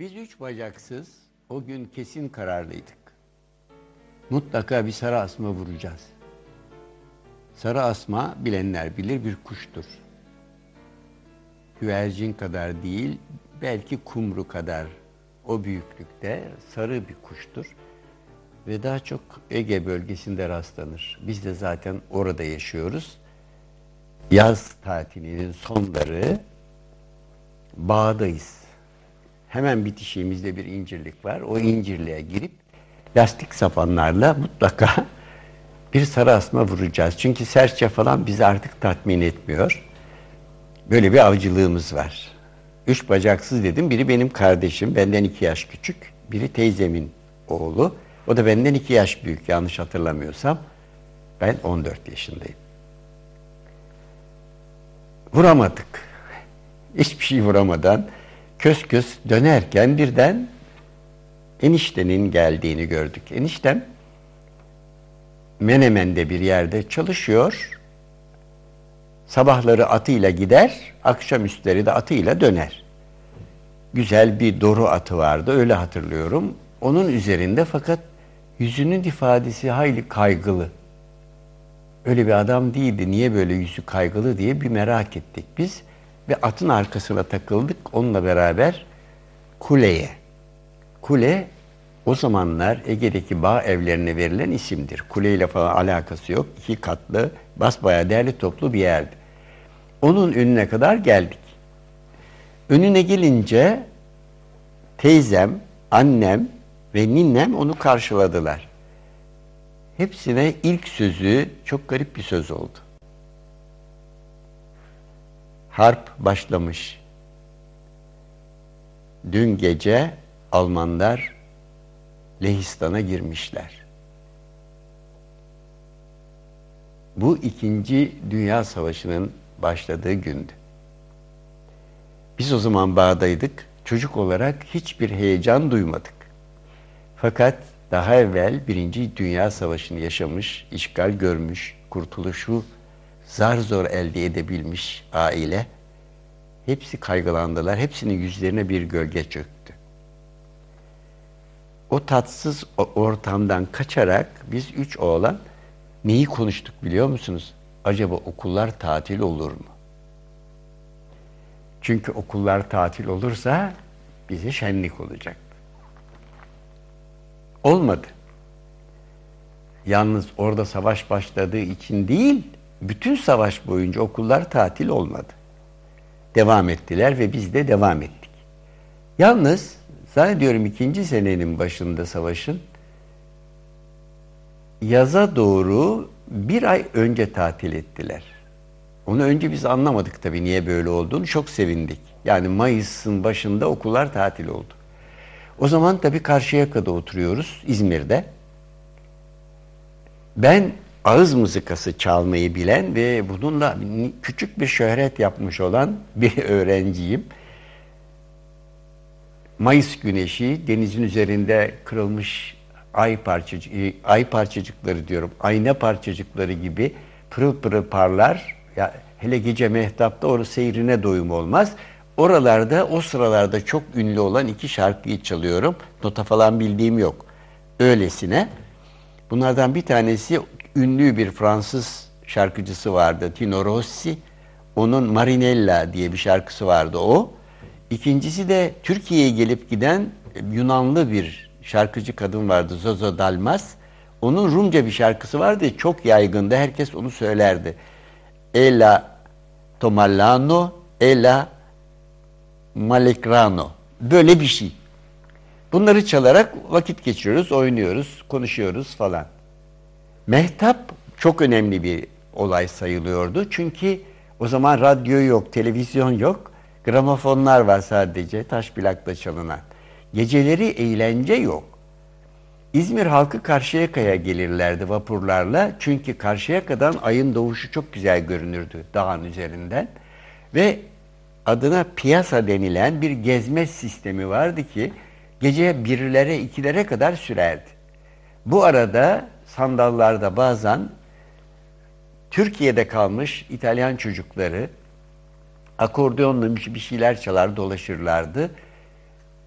Biz üç bacaksız o gün kesin kararlıydık. Mutlaka bir sarı asma vuracağız. Sarı asma bilenler bilir bir kuştur. Güvercin kadar değil, belki kumru kadar o büyüklükte sarı bir kuştur. Ve daha çok Ege bölgesinde rastlanır. Biz de zaten orada yaşıyoruz. Yaz tatilinin sonları bağdayız. Hemen bitişiğimizde bir incirlik var. O incirliğe girip lastik sapanlarla mutlaka bir sarı asma vuracağız. Çünkü serçe falan bizi artık tatmin etmiyor. Böyle bir avcılığımız var. Üç bacaksız dedim. Biri benim kardeşim, benden iki yaş küçük. Biri teyzemin oğlu. O da benden iki yaş büyük yanlış hatırlamıyorsam. Ben 14 yaşındayım. Vuramadık. Hiçbir şey vuramadan kös kös dönerken birden eniştenin geldiğini gördük. Eniştem Menemen'de bir yerde çalışıyor. Sabahları atıyla gider, akşamüstleri de atıyla döner. Güzel bir doru atı vardı, öyle hatırlıyorum. Onun üzerinde fakat yüzünün ifadesi hayli kaygılı. Öyle bir adam değildi. Niye böyle yüzü kaygılı diye bir merak ettik biz. Ve atın arkasına takıldık onunla beraber kuleye. Kule o zamanlar Ege'deki bağ evlerine verilen isimdir. Kuleyle falan alakası yok. İki katlı, basbaya değerli toplu bir yerdi. Onun önüne kadar geldik. Önüne gelince teyzem, annem ve ninnem onu karşıladılar. Hepsine ilk sözü çok garip bir söz oldu. Harp başlamış. Dün gece Almanlar Lehistan'a girmişler. Bu ikinci Dünya Savaşı'nın başladığı gündü. Biz o zaman bağdaydık. Çocuk olarak hiçbir heyecan duymadık. Fakat daha evvel Birinci Dünya Savaşı'nı yaşamış, işgal görmüş, kurtuluşu zar zor elde edebilmiş aile hepsi kaygılandılar. Hepsinin yüzlerine bir gölge çöktü. O tatsız ortamdan kaçarak biz üç oğlan neyi konuştuk biliyor musunuz? Acaba okullar tatil olur mu? Çünkü okullar tatil olursa bize şenlik olacak. Olmadı. Yalnız orada savaş başladığı için değil, bütün savaş boyunca okullar tatil olmadı. Devam ettiler ve biz de devam ettik. Yalnız zannediyorum ikinci senenin başında savaşın yaza doğru bir ay önce tatil ettiler. Onu önce biz anlamadık tabii niye böyle olduğunu. Çok sevindik. Yani Mayıs'ın başında okullar tatil oldu. O zaman tabii Karşıyaka'da oturuyoruz İzmir'de. Ben ağız mızıkası çalmayı bilen ve bununla küçük bir şöhret yapmış olan bir öğrenciyim. Mayıs güneşi denizin üzerinde kırılmış ay parçacık e, ay parçacıkları diyorum. Ayna parçacıkları gibi pırıl pırıl parlar. Ya hele gece mehtapta orası seyrine doyum olmaz. Oralarda o sıralarda çok ünlü olan iki şarkıyı çalıyorum. Nota falan bildiğim yok. Öylesine. Bunlardan bir tanesi ünlü bir Fransız şarkıcısı vardı. Tino Rossi. Onun Marinella diye bir şarkısı vardı o. İkincisi de Türkiye'ye gelip giden Yunanlı bir şarkıcı kadın vardı. Zozo Dalmas. Onun Rumca bir şarkısı vardı. Çok yaygındı. Herkes onu söylerdi. Ela Tomallano, Ela Malekrano. Böyle bir şey. Bunları çalarak vakit geçiriyoruz, oynuyoruz, konuşuyoruz falan. Mehtap çok önemli bir olay sayılıyordu. Çünkü o zaman radyo yok, televizyon yok. Gramofonlar var sadece, taş plakla çalınan. Geceleri eğlence yok. İzmir halkı Karşıyaka'ya gelirlerdi vapurlarla. Çünkü Karşıyaka'dan ayın doğuşu çok güzel görünürdü dağın üzerinden. Ve adına piyasa denilen bir gezme sistemi vardı ki gece birlere ikilere kadar sürerdi. Bu arada sandallarda bazen Türkiye'de kalmış İtalyan çocukları akordeonla bir şeyler çalar dolaşırlardı.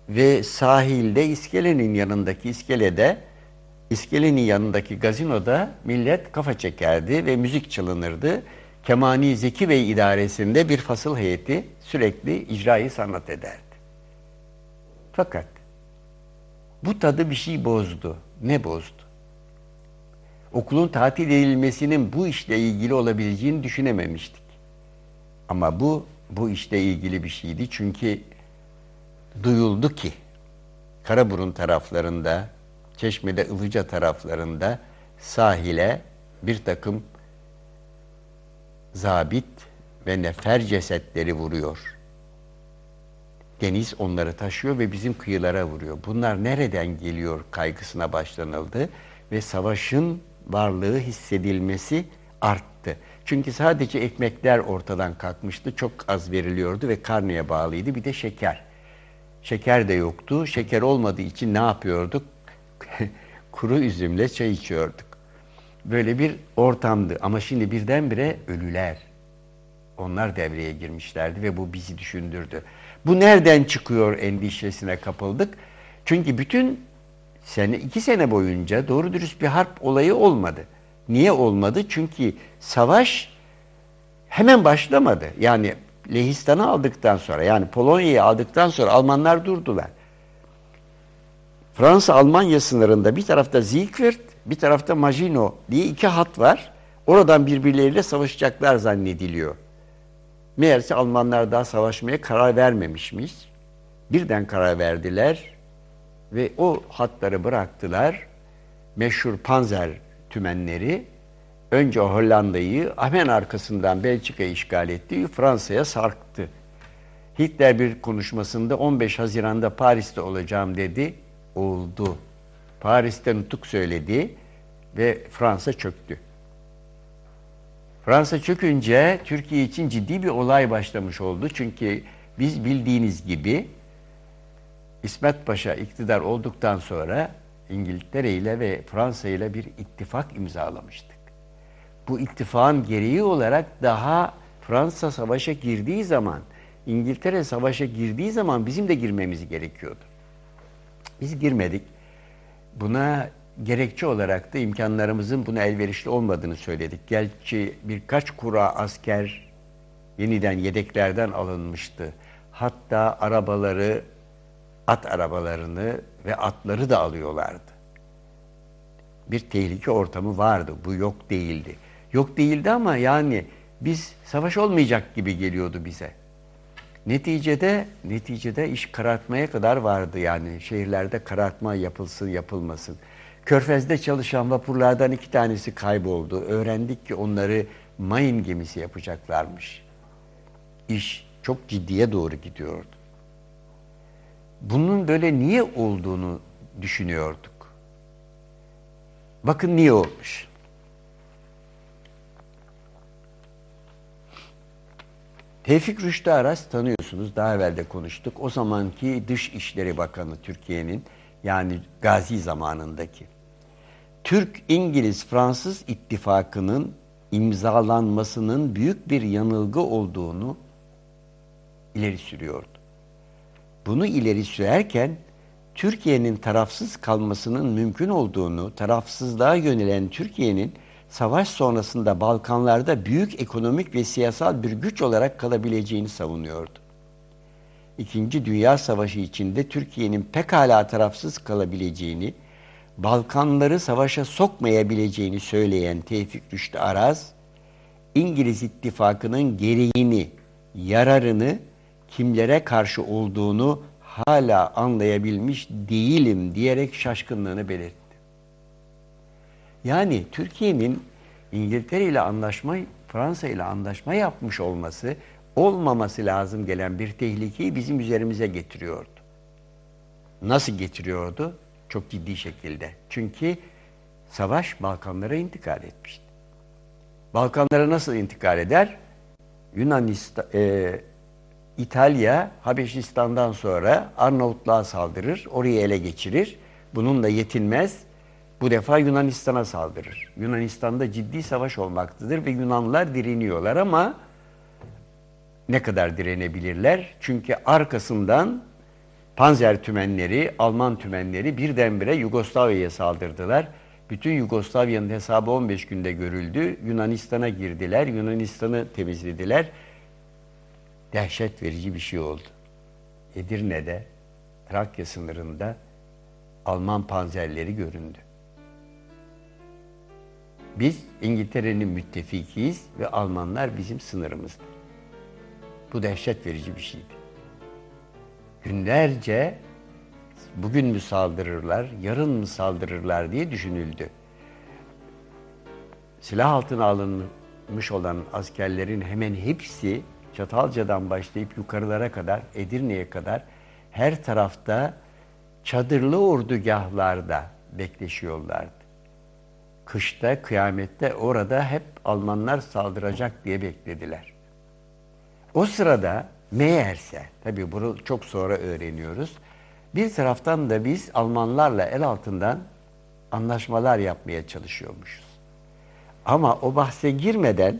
ve sahilde iskelenin yanındaki iskelede iskelenin yanındaki gazinoda millet kafa çekerdi ve müzik çalınırdı. Kemani Zeki Bey idaresinde bir fasıl heyeti sürekli icrayı sanat ederdi. Fakat bu tadı bir şey bozdu. Ne bozdu? Okulun tatil edilmesinin bu işle ilgili olabileceğini düşünememiştik. Ama bu bu işle ilgili bir şeydi. Çünkü duyuldu ki Karaburun taraflarında, Çeşme'de Ilıca taraflarında sahile bir takım zabit ve nefer cesetleri vuruyor. Deniz onları taşıyor ve bizim kıyılara vuruyor. Bunlar nereden geliyor kaygısına başlanıldı ve savaşın varlığı hissedilmesi arttı. Çünkü sadece ekmekler ortadan kalkmıştı. Çok az veriliyordu ve karneye bağlıydı. Bir de şeker. Şeker de yoktu. Şeker olmadığı için ne yapıyorduk? Kuru üzümle çay içiyorduk. Böyle bir ortamdı. Ama şimdi birdenbire ölüler. Onlar devreye girmişlerdi ve bu bizi düşündürdü. Bu nereden çıkıyor endişesine kapıldık. Çünkü bütün sene iki sene boyunca doğru dürüst bir harp olayı olmadı. Niye olmadı? Çünkü savaş hemen başlamadı. Yani Lehistan'ı aldıktan sonra yani Polonya'yı aldıktan sonra Almanlar durdular. Fransa-Almanya sınırında bir tarafta Siegfried, bir tarafta Maginot diye iki hat var. Oradan birbirleriyle savaşacaklar zannediliyor. Meğerse Almanlar daha savaşmaya karar vermemişmiş. Birden karar verdiler ve o hatları bıraktılar. Meşhur Panzer tümenleri önce Hollanda'yı hemen arkasından Belçika'yı işgal etti, Fransa'ya sarktı. Hitler bir konuşmasında 15 Haziran'da Paris'te olacağım dedi. Oldu. Paris'te nutuk söyledi ve Fransa çöktü. Fransa çökünce Türkiye için ciddi bir olay başlamış oldu. Çünkü biz bildiğiniz gibi İsmet Paşa iktidar olduktan sonra İngiltere ile ve Fransa ile bir ittifak imzalamıştık. Bu ittifakın gereği olarak daha Fransa savaşa girdiği zaman, İngiltere savaşa girdiği zaman bizim de girmemiz gerekiyordu. Biz girmedik. Buna gerekçe olarak da imkanlarımızın buna elverişli olmadığını söyledik. Gerçi birkaç kura asker yeniden yedeklerden alınmıştı. Hatta arabaları, at arabalarını ve atları da alıyorlardı. Bir tehlike ortamı vardı. Bu yok değildi. Yok değildi ama yani biz savaş olmayacak gibi geliyordu bize. Neticede neticede iş karartmaya kadar vardı yani şehirlerde karartma yapılsın yapılmasın. Körfez'de çalışan vapurlardan iki tanesi kayboldu. Öğrendik ki onları mayın gemisi yapacaklarmış. İş çok ciddiye doğru gidiyordu. Bunun böyle niye olduğunu düşünüyorduk. Bakın niye olmuş. Tevfik Rüştü Aras tanıyorsunuz. Daha evvel de konuştuk. O zamanki Dışişleri Bakanı Türkiye'nin yani Gazi zamanındaki. Türk, İngiliz, Fransız ittifakının imzalanmasının büyük bir yanılgı olduğunu ileri sürüyordu. Bunu ileri sürerken Türkiye'nin tarafsız kalmasının mümkün olduğunu, tarafsızlığa yönelen Türkiye'nin savaş sonrasında Balkanlarda büyük ekonomik ve siyasal bir güç olarak kalabileceğini savunuyordu. İkinci Dünya Savaşı içinde Türkiye'nin pekala tarafsız kalabileceğini, Balkanları savaşa sokmayabileceğini söyleyen Tevfik Rüştü Araz, İngiliz ittifakının gereğini, yararını kimlere karşı olduğunu hala anlayabilmiş değilim diyerek şaşkınlığını belirtti. Yani Türkiye'nin İngiltere ile anlaşma, Fransa ile anlaşma yapmış olması olmaması lazım gelen bir tehlikeyi bizim üzerimize getiriyordu. Nasıl getiriyordu? Çok ciddi şekilde. Çünkü savaş Balkanlara intikal etmişti. Balkanlara nasıl intikal eder? Yunanistan, e, İtalya Habeşistan'dan sonra Arnavutluğa saldırır, orayı ele geçirir. Bununla yetinmez. Bu defa Yunanistan'a saldırır. Yunanistan'da ciddi savaş olmaktadır ve Yunanlılar direniyorlar ama ne kadar direnebilirler? Çünkü arkasından Panzer tümenleri, Alman tümenleri birdenbire Yugoslavya'ya saldırdılar. Bütün Yugoslavya'nın hesabı 15 günde görüldü. Yunanistan'a girdiler, Yunanistan'ı temizlediler. Dehşet verici bir şey oldu. Edirne'de, Trakya sınırında Alman panzerleri göründü. Biz İngiltere'nin müttefikiyiz ve Almanlar bizim sınırımızda. Bu dehşet verici bir şeydi. Günlerce bugün mü saldırırlar, yarın mı saldırırlar diye düşünüldü. Silah altına alınmış olan askerlerin hemen hepsi Çatalca'dan başlayıp yukarılara kadar, Edirne'ye kadar her tarafta çadırlı ordugahlarda bekleşiyorlardı. Kışta, kıyamette orada hep Almanlar saldıracak diye beklediler. O sırada meğerse, tabii bunu çok sonra öğreniyoruz, bir taraftan da biz Almanlarla el altından anlaşmalar yapmaya çalışıyormuşuz. Ama o bahse girmeden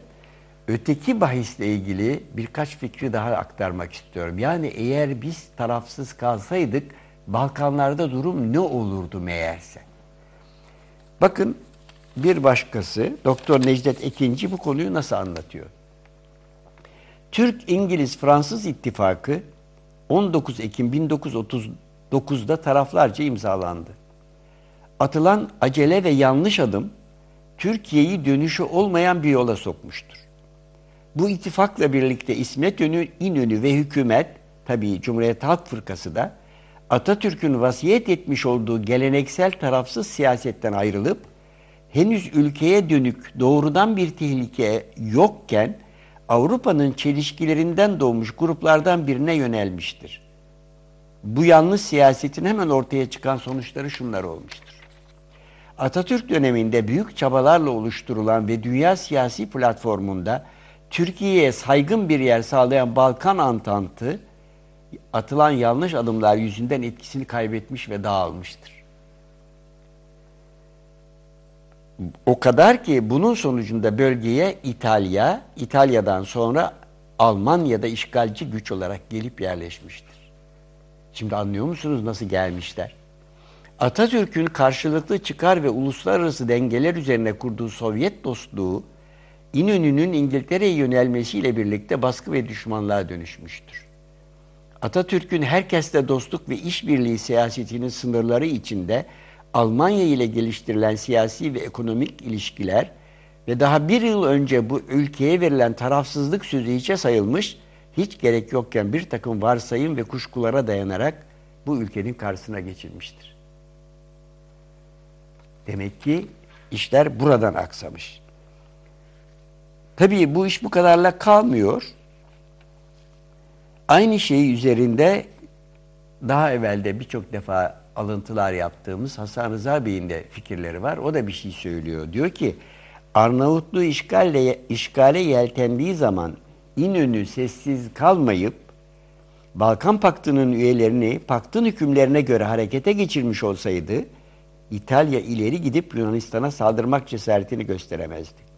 öteki bahisle ilgili birkaç fikri daha aktarmak istiyorum. Yani eğer biz tarafsız kalsaydık Balkanlarda durum ne olurdu meğerse? Bakın bir başkası Doktor Necdet Ekinci bu konuyu nasıl anlatıyor? Türk, İngiliz, Fransız ittifakı 19 Ekim 1939'da taraflarca imzalandı. Atılan acele ve yanlış adım Türkiye'yi dönüşü olmayan bir yola sokmuştur. Bu ittifakla birlikte İsmet İnönü ve hükümet, tabii Cumhuriyet Halk Fırkası da Atatürk'ün vasiyet etmiş olduğu geleneksel tarafsız siyasetten ayrılıp henüz ülkeye dönük doğrudan bir tehlike yokken Avrupa'nın çelişkilerinden doğmuş gruplardan birine yönelmiştir. Bu yanlış siyasetin hemen ortaya çıkan sonuçları şunlar olmuştur. Atatürk döneminde büyük çabalarla oluşturulan ve dünya siyasi platformunda Türkiye'ye saygın bir yer sağlayan Balkan Antantı atılan yanlış adımlar yüzünden etkisini kaybetmiş ve dağılmıştır. O kadar ki bunun sonucunda bölgeye İtalya, İtalya'dan sonra Almanya'da işgalci güç olarak gelip yerleşmiştir. Şimdi anlıyor musunuz nasıl gelmişler? Atatürk'ün karşılıklı çıkar ve uluslararası dengeler üzerine kurduğu Sovyet dostluğu İnönü'nün İngiltere'ye yönelmesiyle birlikte baskı ve düşmanlığa dönüşmüştür. Atatürk'ün herkesle dostluk ve işbirliği siyasetinin sınırları içinde Almanya ile geliştirilen siyasi ve ekonomik ilişkiler ve daha bir yıl önce bu ülkeye verilen tarafsızlık sözü hiçe sayılmış, hiç gerek yokken bir takım varsayım ve kuşkulara dayanarak bu ülkenin karşısına geçilmiştir. Demek ki işler buradan aksamış. Tabii bu iş bu kadarla kalmıyor. Aynı şeyi üzerinde daha evvelde birçok defa alıntılar yaptığımız Hasan Rıza Bey'in de fikirleri var. O da bir şey söylüyor. Diyor ki Arnavutluğu işgalle, işgale yeltendiği zaman İnönü sessiz kalmayıp Balkan Paktı'nın üyelerini paktın hükümlerine göre harekete geçirmiş olsaydı İtalya ileri gidip Yunanistan'a saldırmak cesaretini gösteremezdi.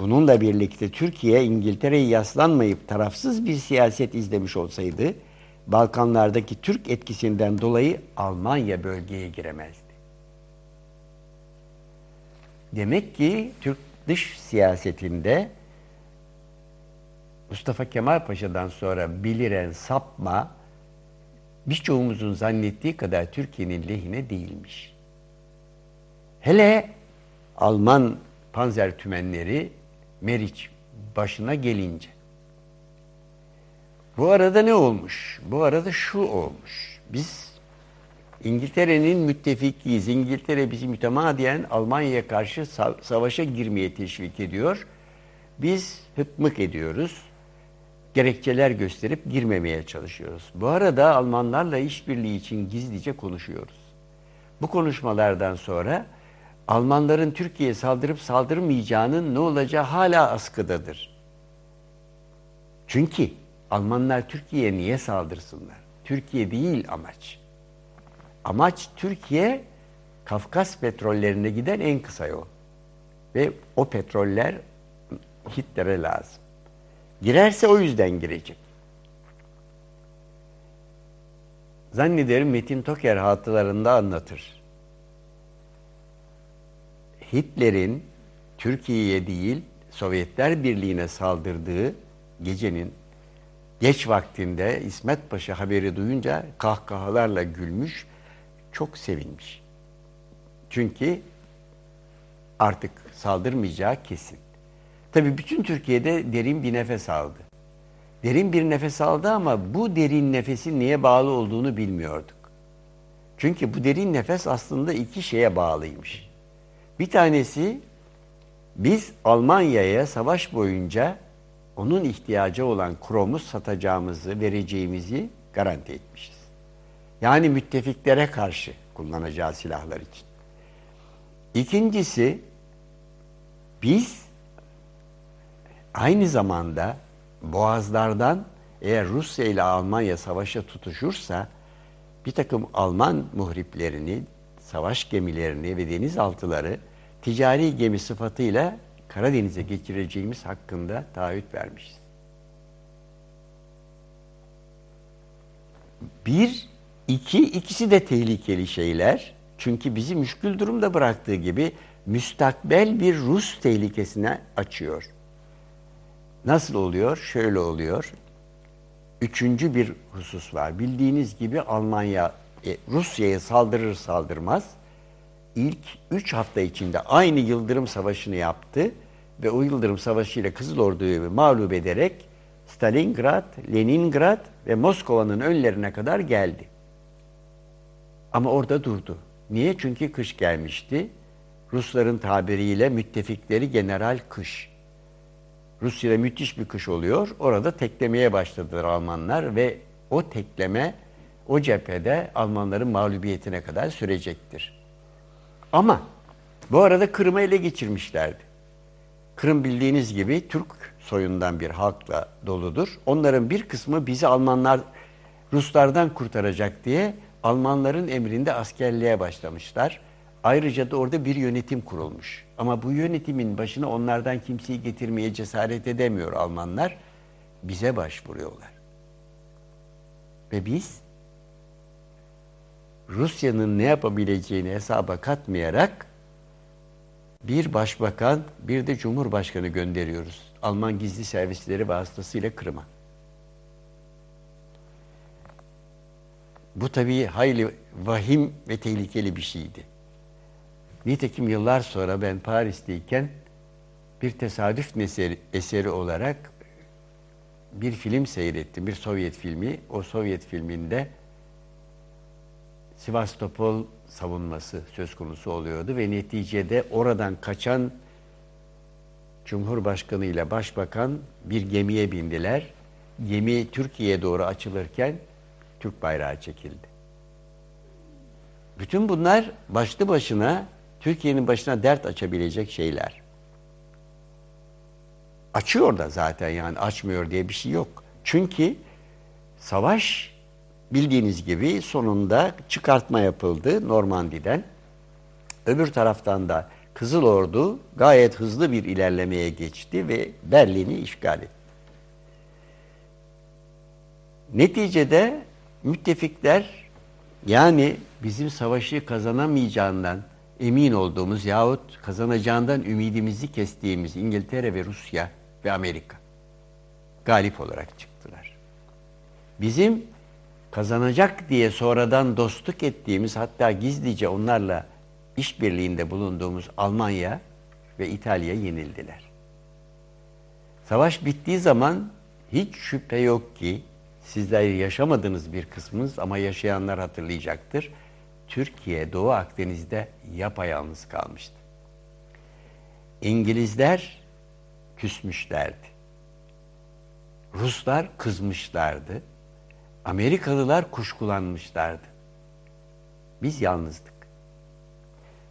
Bununla birlikte Türkiye İngiltere'yi yaslanmayıp tarafsız bir siyaset izlemiş olsaydı Balkanlardaki Türk etkisinden dolayı Almanya bölgeye giremezdi. Demek ki Türk dış siyasetinde Mustafa Kemal Paşa'dan sonra beliren sapma birçoğumuzun zannettiği kadar Türkiye'nin lehine değilmiş. Hele Alman panzer tümenleri Meriç başına gelince bu arada ne olmuş? Bu arada şu olmuş. Biz İngiltere'nin müttefikiyiz. İngiltere bizi mütemadiyen Almanya'ya karşı savaşa girmeye teşvik ediyor. Biz hıkmık ediyoruz. Gerekçeler gösterip girmemeye çalışıyoruz. Bu arada Almanlarla işbirliği için gizlice konuşuyoruz. Bu konuşmalardan sonra Almanların Türkiye'ye saldırıp saldırmayacağının ne olacağı hala askıdadır. Çünkü Almanlar Türkiye'ye niye saldırsınlar? Türkiye değil amaç. Amaç Türkiye Kafkas petrollerine giden en kısa yol. Ve o petroller Hitler'e lazım. Girerse o yüzden girecek. Zannederim Metin Toker hatılarında anlatır. Hitler'in Türkiye'ye değil Sovyetler Birliği'ne saldırdığı gecenin geç vaktinde İsmet Paşa haberi duyunca kahkahalarla gülmüş, çok sevinmiş. Çünkü artık saldırmayacağı kesin. Tabii bütün Türkiye'de derin bir nefes aldı. Derin bir nefes aldı ama bu derin nefesin niye bağlı olduğunu bilmiyorduk. Çünkü bu derin nefes aslında iki şeye bağlıymış. Bir tanesi biz Almanya'ya savaş boyunca onun ihtiyacı olan kromu satacağımızı, vereceğimizi garanti etmişiz. Yani müttefiklere karşı kullanacağı silahlar için. İkincisi biz aynı zamanda boğazlardan eğer Rusya ile Almanya savaşa tutuşursa bir takım Alman muhriplerini, savaş gemilerini ve denizaltıları ticari gemi sıfatıyla Karadeniz'e geçireceğimiz hakkında taahhüt vermişiz. Bir, iki, ikisi de tehlikeli şeyler. Çünkü bizi müşkül durumda bıraktığı gibi müstakbel bir Rus tehlikesine açıyor. Nasıl oluyor? Şöyle oluyor. Üçüncü bir husus var. Bildiğiniz gibi Almanya Rusya'ya saldırır saldırmaz ilk üç hafta içinde aynı Yıldırım Savaşı'nı yaptı ve o Yıldırım Savaşı ile Kızıl Ordu'yu mağlup ederek Stalingrad, Leningrad ve Moskova'nın önlerine kadar geldi. Ama orada durdu. Niye? Çünkü kış gelmişti. Rusların tabiriyle müttefikleri General Kış. Rusya'da müthiş bir kış oluyor. Orada teklemeye başladılar Almanlar ve o tekleme o cephede Almanların mağlubiyetine kadar sürecektir. Ama bu arada Kırım'ı ele geçirmişlerdi. Kırım bildiğiniz gibi Türk soyundan bir halkla doludur. Onların bir kısmı bizi Almanlar Ruslardan kurtaracak diye Almanların emrinde askerliğe başlamışlar. Ayrıca da orada bir yönetim kurulmuş. Ama bu yönetimin başına onlardan kimseyi getirmeye cesaret edemiyor Almanlar. Bize başvuruyorlar. Ve biz Rusya'nın ne yapabileceğini hesaba katmayarak bir başbakan, bir de cumhurbaşkanı gönderiyoruz. Alman gizli servisleri vasıtasıyla Kırım'a. Bu tabii hayli vahim ve tehlikeli bir şeydi. Nitekim yıllar sonra ben Paris'teyken bir tesadüf eseri, eseri olarak bir film seyrettim. Bir Sovyet filmi. O Sovyet filminde Sivastopol savunması söz konusu oluyordu ve neticede oradan kaçan Cumhurbaşkanı ile Başbakan bir gemiye bindiler. Gemi Türkiye'ye doğru açılırken Türk bayrağı çekildi. Bütün bunlar başlı başına Türkiye'nin başına dert açabilecek şeyler. Açıyor da zaten yani açmıyor diye bir şey yok. Çünkü savaş bildiğiniz gibi sonunda çıkartma yapıldı Normandi'den. Öbür taraftan da Kızıl Ordu gayet hızlı bir ilerlemeye geçti ve Berlin'i işgal etti. Neticede müttefikler yani bizim savaşı kazanamayacağından emin olduğumuz yahut kazanacağından ümidimizi kestiğimiz İngiltere ve Rusya ve Amerika galip olarak çıktılar. Bizim kazanacak diye sonradan dostluk ettiğimiz hatta gizlice onlarla işbirliğinde bulunduğumuz Almanya ve İtalya yenildiler. Savaş bittiği zaman hiç şüphe yok ki sizler yaşamadığınız bir kısmınız ama yaşayanlar hatırlayacaktır. Türkiye Doğu Akdeniz'de yapayalnız kalmıştı. İngilizler küsmüşlerdi. Ruslar kızmışlardı. Amerikalılar kuşkulanmışlardı. Biz yalnızdık.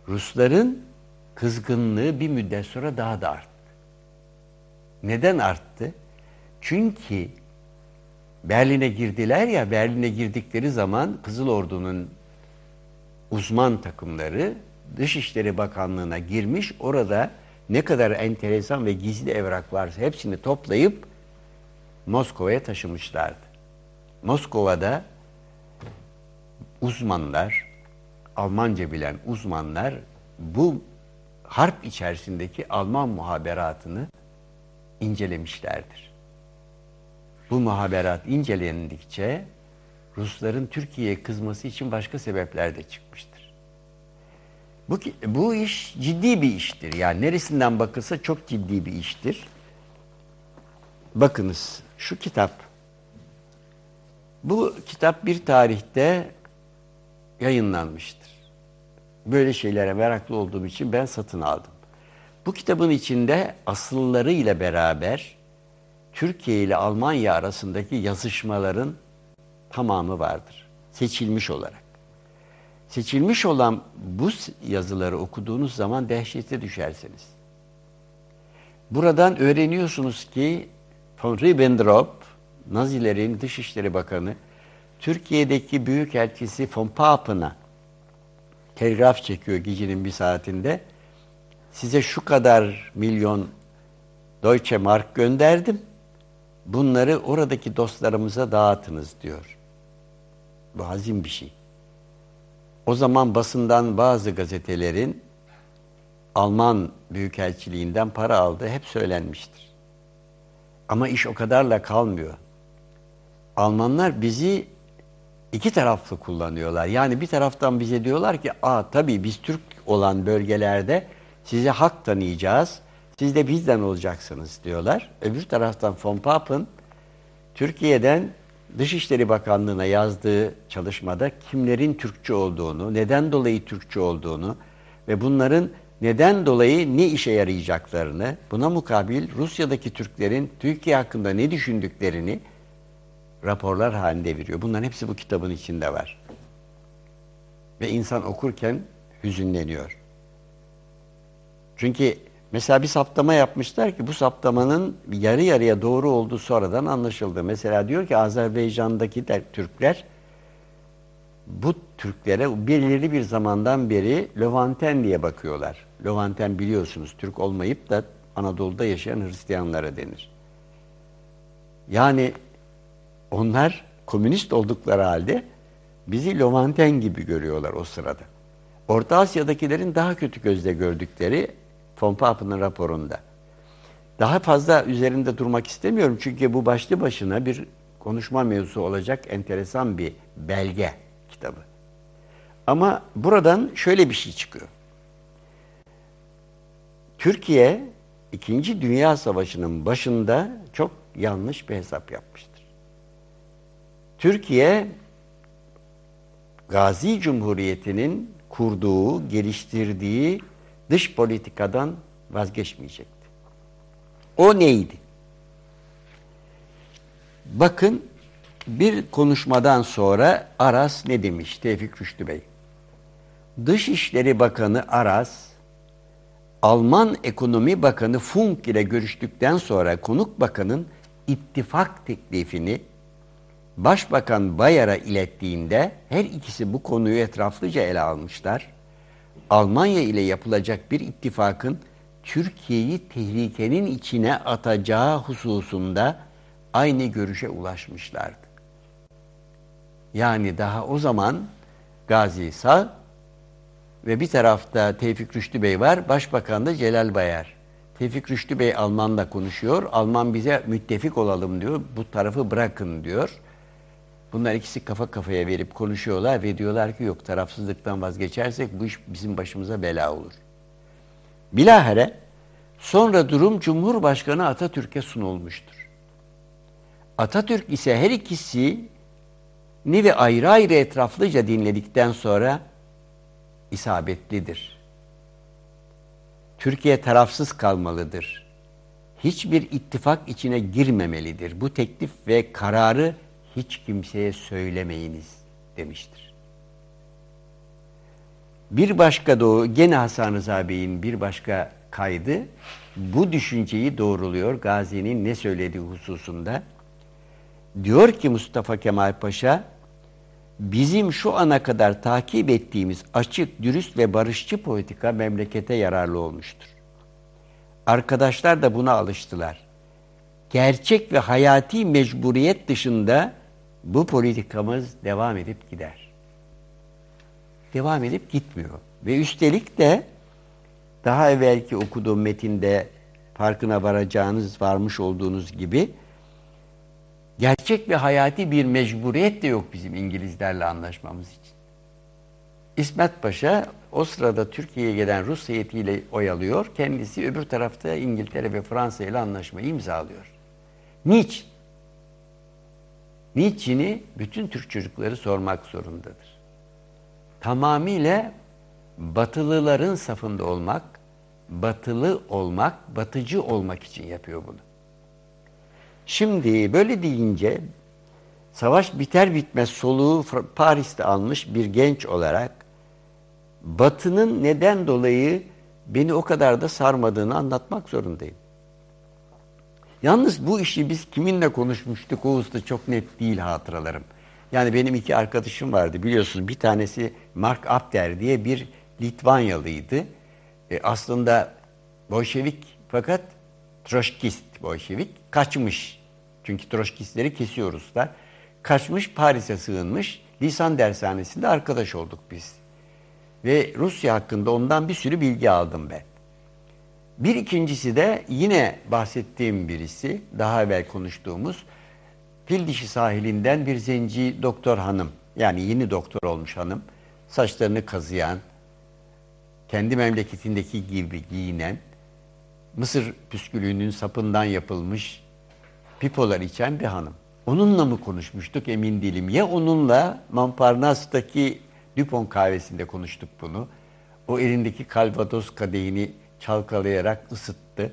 Rusların kızgınlığı bir müddet sonra daha da arttı. Neden arttı? Çünkü Berlin'e girdiler ya, Berlin'e girdikleri zaman Kızıl Ordu'nun uzman takımları Dışişleri Bakanlığı'na girmiş, orada ne kadar enteresan ve gizli evrak varsa hepsini toplayıp Moskova'ya taşımışlardı. Moskova'da uzmanlar, Almanca bilen uzmanlar bu harp içerisindeki Alman muhaberatını incelemişlerdir. Bu muhaberat incelendikçe Rusların Türkiye'ye kızması için başka sebepler de çıkmıştır. Bu, bu iş ciddi bir iştir. Yani neresinden bakılsa çok ciddi bir iştir. Bakınız şu kitap. Bu kitap bir tarihte yayınlanmıştır. Böyle şeylere meraklı olduğum için ben satın aldım. Bu kitabın içinde asılları ile beraber Türkiye ile Almanya arasındaki yazışmaların tamamı vardır. Seçilmiş olarak. Seçilmiş olan bu yazıları okuduğunuz zaman dehşete düşersiniz. Buradan öğreniyorsunuz ki von Ribbentrop, Nazilerin Dışişleri Bakanı, Türkiye'deki Büyükelçisi von Papen'a telgraf çekiyor gecenin bir saatinde. Size şu kadar milyon Deutsche Mark gönderdim. Bunları oradaki dostlarımıza dağıtınız diyor. Bu hazin bir şey. O zaman basından bazı gazetelerin Alman Büyükelçiliğinden para aldığı hep söylenmiştir. Ama iş o kadarla kalmıyor. Almanlar bizi iki taraflı kullanıyorlar. Yani bir taraftan bize diyorlar ki, aa tabii biz Türk olan bölgelerde size hak tanıyacağız, siz de bizden olacaksınız diyorlar. Öbür taraftan von Papen, Türkiye'den Dışişleri Bakanlığı'na yazdığı çalışmada kimlerin Türkçe olduğunu, neden dolayı Türkçe olduğunu ve bunların neden dolayı ne işe yarayacaklarını, buna mukabil Rusya'daki Türklerin Türkiye hakkında ne düşündüklerini raporlar halinde veriyor. Bunların hepsi bu kitabın içinde var. Ve insan okurken hüzünleniyor. Çünkü mesela bir saptama yapmışlar ki bu saptamanın yarı yarıya doğru olduğu sonradan anlaşıldı. Mesela diyor ki Azerbaycan'daki de, Türkler bu Türklere belirli bir zamandan beri Levanten diye bakıyorlar. Levanten biliyorsunuz Türk olmayıp da Anadolu'da yaşayan Hristiyanlara denir. Yani onlar komünist oldukları halde bizi Levanten gibi görüyorlar o sırada. Orta Asya'dakilerin daha kötü gözle gördükleri von raporunda. Daha fazla üzerinde durmak istemiyorum çünkü bu başlı başına bir konuşma mevzusu olacak enteresan bir belge kitabı. Ama buradan şöyle bir şey çıkıyor. Türkiye İkinci Dünya Savaşı'nın başında çok yanlış bir hesap yapmıştır. Türkiye Gazi Cumhuriyeti'nin kurduğu, geliştirdiği dış politikadan vazgeçmeyecekti. O neydi? Bakın bir konuşmadan sonra Aras ne demiş Tevfik Rüştü Bey? Dışişleri Bakanı Aras, Alman Ekonomi Bakanı Funk ile görüştükten sonra Konuk Bakan'ın ittifak teklifini Başbakan Bayar'a ilettiğinde her ikisi bu konuyu etraflıca ele almışlar. Almanya ile yapılacak bir ittifakın Türkiye'yi tehlikenin içine atacağı hususunda aynı görüşe ulaşmışlardı. Yani daha o zaman Gazi Sağ ve bir tarafta Tevfik Rüştü Bey var, Başbakan da Celal Bayar. Tevfik Rüştü Bey Almanla konuşuyor. Alman bize müttefik olalım diyor. Bu tarafı bırakın diyor. Bunlar ikisi kafa kafaya verip konuşuyorlar ve diyorlar ki yok tarafsızlıktan vazgeçersek bu iş bizim başımıza bela olur. Bilahare sonra durum Cumhurbaşkanı Atatürk'e sunulmuştur. Atatürk ise her ikisi ni ve ayrı ayrı etraflıca dinledikten sonra isabetlidir. Türkiye tarafsız kalmalıdır. Hiçbir ittifak içine girmemelidir. Bu teklif ve kararı hiç kimseye söylemeyiniz demiştir. Bir başka doğu, gene Hasan Rıza Bey'in bir başka kaydı bu düşünceyi doğruluyor Gazi'nin ne söylediği hususunda. Diyor ki Mustafa Kemal Paşa, bizim şu ana kadar takip ettiğimiz açık, dürüst ve barışçı politika memlekete yararlı olmuştur. Arkadaşlar da buna alıştılar. Gerçek ve hayati mecburiyet dışında bu politikamız devam edip gider. devam edip gitmiyor. Ve üstelik de daha evvelki okuduğum metinde farkına varacağınız, varmış olduğunuz gibi gerçek ve hayati bir mecburiyet de yok bizim İngilizlerle anlaşmamız için. İsmet Paşa o sırada Türkiye'ye gelen Rus heyetiyle oyalıyor. Kendisi öbür tarafta İngiltere ve Fransa ile anlaşmayı imzalıyor. Niçin? Niçin'i bütün Türk çocukları sormak zorundadır. Tamamıyla batılıların safında olmak, batılı olmak, batıcı olmak için yapıyor bunu. Şimdi böyle deyince savaş biter bitmez soluğu Paris'te almış bir genç olarak Batı'nın neden dolayı beni o kadar da sarmadığını anlatmak zorundayım. Yalnız bu işi biz kiminle konuşmuştuk o usta çok net değil hatıralarım. Yani benim iki arkadaşım vardı biliyorsunuz. Bir tanesi Mark Abder diye bir Litvanyalıydı. E, aslında Bolşevik fakat Troşkist Bolşevik kaçmış. Çünkü Troşkistleri kesiyor Ruslar. Kaçmış Paris'e sığınmış. Lisan dershanesinde arkadaş olduk biz. Ve Rusya hakkında ondan bir sürü bilgi aldım ben. Bir ikincisi de yine bahsettiğim birisi, daha evvel konuştuğumuz Fil dişi sahilinden bir zenci doktor hanım, yani yeni doktor olmuş hanım, saçlarını kazıyan, kendi memleketindeki gibi giyinen, Mısır püskülüğünün sapından yapılmış pipolar içen bir hanım. Onunla mı konuşmuştuk emin değilim. Ya onunla Montparnasse'daki Dupont kahvesinde konuştuk bunu. O elindeki kalvados kadehini çalkalayarak ısıttı.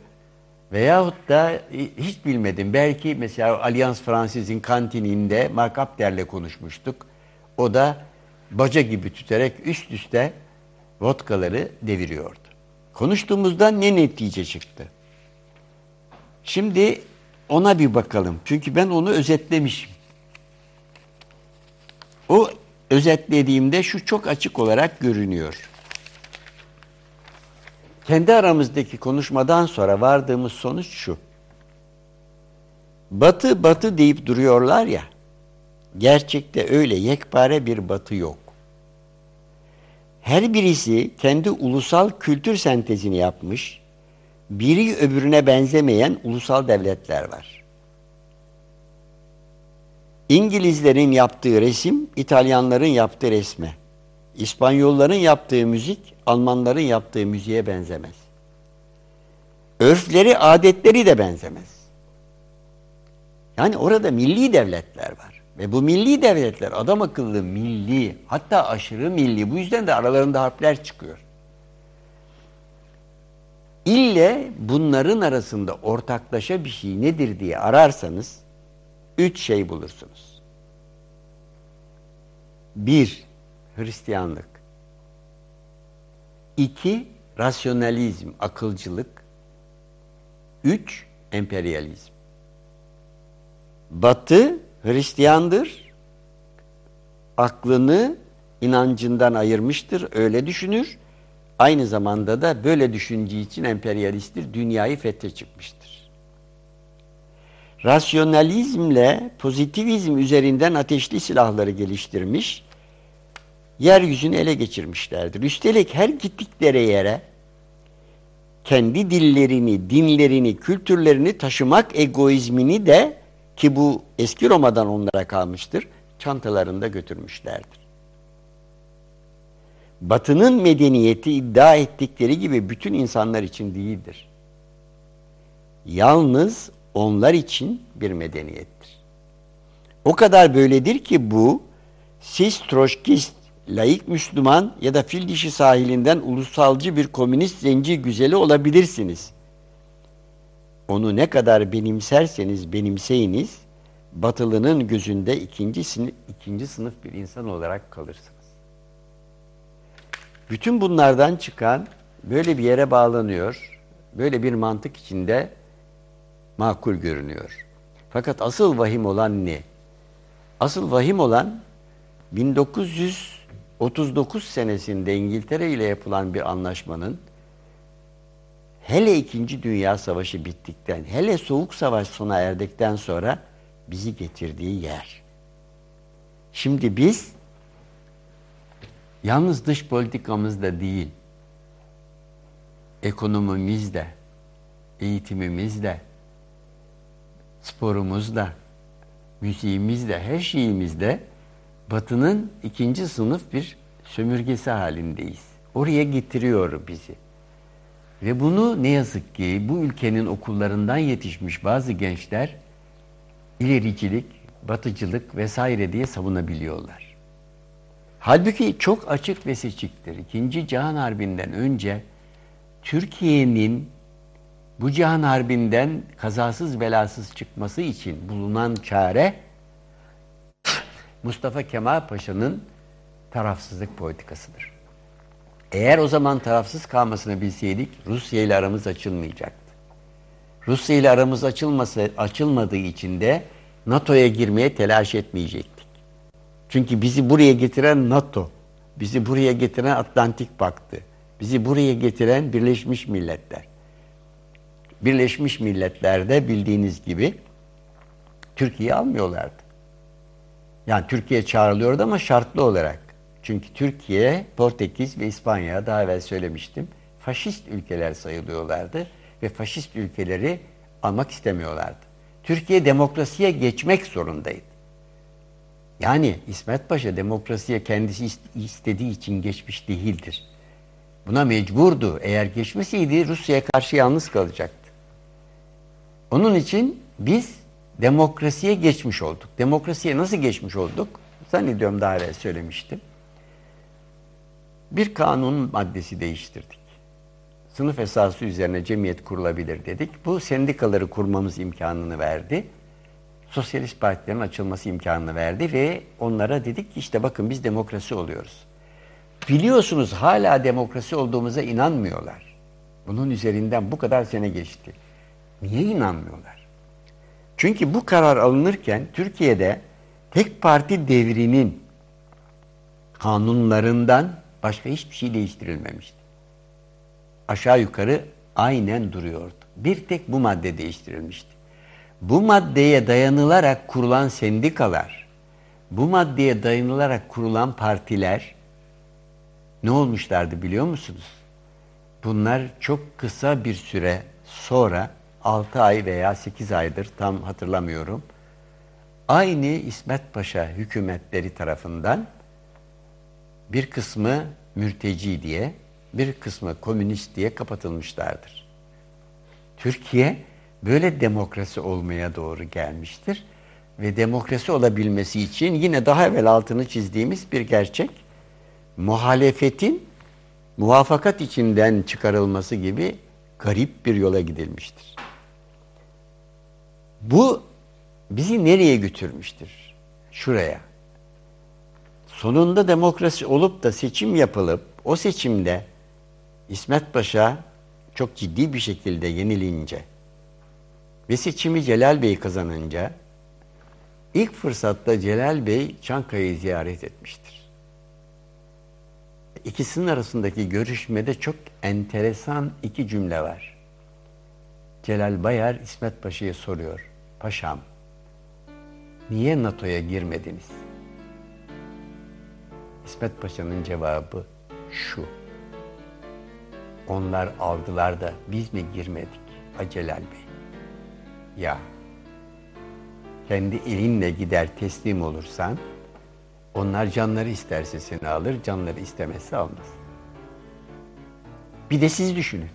Veyahut da hiç bilmedim. Belki mesela Allianz Fransız'ın kantininde Mark Abder'le konuşmuştuk. O da baca gibi tüterek üst üste vodkaları deviriyordu. Konuştuğumuzda ne netice çıktı? Şimdi ona bir bakalım. Çünkü ben onu özetlemişim. O özetlediğimde şu çok açık olarak görünüyor. Kendi aramızdaki konuşmadan sonra vardığımız sonuç şu. Batı batı deyip duruyorlar ya. Gerçekte öyle yekpare bir batı yok. Her birisi kendi ulusal kültür sentezini yapmış, biri öbürüne benzemeyen ulusal devletler var. İngilizlerin yaptığı resim, İtalyanların yaptığı resme. İspanyolların yaptığı müzik, Almanların yaptığı müziğe benzemez. Örfleri, adetleri de benzemez. Yani orada milli devletler var. Ve bu milli devletler adam akıllı milli, hatta aşırı milli. Bu yüzden de aralarında harfler çıkıyor. İlle bunların arasında ortaklaşa bir şey nedir diye ararsanız üç şey bulursunuz. Bir, Hristiyanlık. İki, rasyonalizm, akılcılık. Üç, emperyalizm. Batı Hristiyandır. Aklını inancından ayırmıştır, öyle düşünür. Aynı zamanda da böyle düşündüğü için emperyalisttir, dünyayı fethe çıkmıştır. Rasyonalizmle pozitivizm üzerinden ateşli silahları geliştirmiş, yeryüzünü ele geçirmişlerdir. Üstelik her gittikleri yere kendi dillerini, dinlerini, kültürlerini taşımak egoizmini de ki bu eski Roma'dan onlara kalmıştır, çantalarında götürmüşlerdir. Batının medeniyeti iddia ettikleri gibi bütün insanlar için değildir. Yalnız onlar için bir medeniyettir. O kadar böyledir ki bu, siz troşkist, laik Müslüman ya da fil dişi sahilinden ulusalcı bir komünist zenci güzeli olabilirsiniz. Onu ne kadar benimserseniz benimseyiniz, batılının gözünde ikinci ikinci sınıf bir insan olarak kalırsınız. Bütün bunlardan çıkan böyle bir yere bağlanıyor, böyle bir mantık içinde makul görünüyor. Fakat asıl vahim olan ne? Asıl vahim olan 1939 senesinde İngiltere ile yapılan bir anlaşmanın hele İkinci Dünya Savaşı bittikten, hele Soğuk Savaş sona erdikten sonra bizi getirdiği yer. Şimdi biz Yalnız dış politikamızda değil, ekonomimizde, eğitimimizde, sporumuzda, müziğimizde, her şeyimizde Batı'nın ikinci sınıf bir sömürgesi halindeyiz. Oraya getiriyor bizi. Ve bunu ne yazık ki bu ülkenin okullarından yetişmiş bazı gençler ilericilik, batıcılık vesaire diye savunabiliyorlar. Halbuki çok açık ve seçiktir. İkinci Cihan Harbi'nden önce Türkiye'nin bu Cihan Harbi'nden kazasız belasız çıkması için bulunan çare Mustafa Kemal Paşa'nın tarafsızlık politikasıdır. Eğer o zaman tarafsız kalmasını bilseydik Rusya ile aramız açılmayacaktı. Rusya ile aramız açılması, açılmadığı için de NATO'ya girmeye telaş etmeyecektik. Çünkü bizi buraya getiren NATO, bizi buraya getiren Atlantik Paktı, bizi buraya getiren Birleşmiş Milletler. Birleşmiş Milletler'de bildiğiniz gibi Türkiye'yi almıyorlardı. Yani Türkiye çağrılıyordu ama şartlı olarak. Çünkü Türkiye, Portekiz ve İspanya daha evvel söylemiştim. Faşist ülkeler sayılıyorlardı ve faşist ülkeleri almak istemiyorlardı. Türkiye demokrasiye geçmek zorundaydı. Yani İsmet Paşa demokrasiye kendisi istediği için geçmiş değildir. Buna mecburdu. Eğer geçmeseydi Rusya'ya karşı yalnız kalacaktı. Onun için biz demokrasiye geçmiş olduk. Demokrasiye nasıl geçmiş olduk? Zannediyorum daha evvel söylemiştim. Bir kanun maddesi değiştirdik. Sınıf esası üzerine cemiyet kurulabilir dedik. Bu sendikaları kurmamız imkanını verdi. Sosyalist partilerin açılması imkanını verdi ve onlara dedik ki işte bakın biz demokrasi oluyoruz. Biliyorsunuz hala demokrasi olduğumuza inanmıyorlar. Bunun üzerinden bu kadar sene geçti. Niye inanmıyorlar? Çünkü bu karar alınırken Türkiye'de tek parti devrinin kanunlarından başka hiçbir şey değiştirilmemişti. Aşağı yukarı aynen duruyordu. Bir tek bu madde değiştirilmişti. Bu maddeye dayanılarak kurulan sendikalar, bu maddeye dayanılarak kurulan partiler ne olmuşlardı biliyor musunuz? Bunlar çok kısa bir süre sonra 6 ay veya 8 aydır tam hatırlamıyorum. Aynı İsmet Paşa hükümetleri tarafından bir kısmı mürteci diye, bir kısmı komünist diye kapatılmışlardır. Türkiye böyle demokrasi olmaya doğru gelmiştir. Ve demokrasi olabilmesi için yine daha evvel altını çizdiğimiz bir gerçek, muhalefetin muvafakat içinden çıkarılması gibi garip bir yola gidilmiştir. Bu bizi nereye götürmüştür? Şuraya. Sonunda demokrasi olup da seçim yapılıp o seçimde İsmet Paşa çok ciddi bir şekilde yenilince ve seçimi Celal Bey kazanınca ilk fırsatta Celal Bey Çankaya'yı ziyaret etmiştir. İkisinin arasındaki görüşmede çok enteresan iki cümle var. Celal Bayar İsmet Paşa'ya soruyor. Paşam, niye NATO'ya girmediniz? İsmet Paşa'nın cevabı şu. Onlar aldılar da biz mi girmedik Acelal Bey? Ya kendi elinle gider teslim olursan onlar canları isterse seni alır, canları istemezse almaz. Bir de siz düşünün.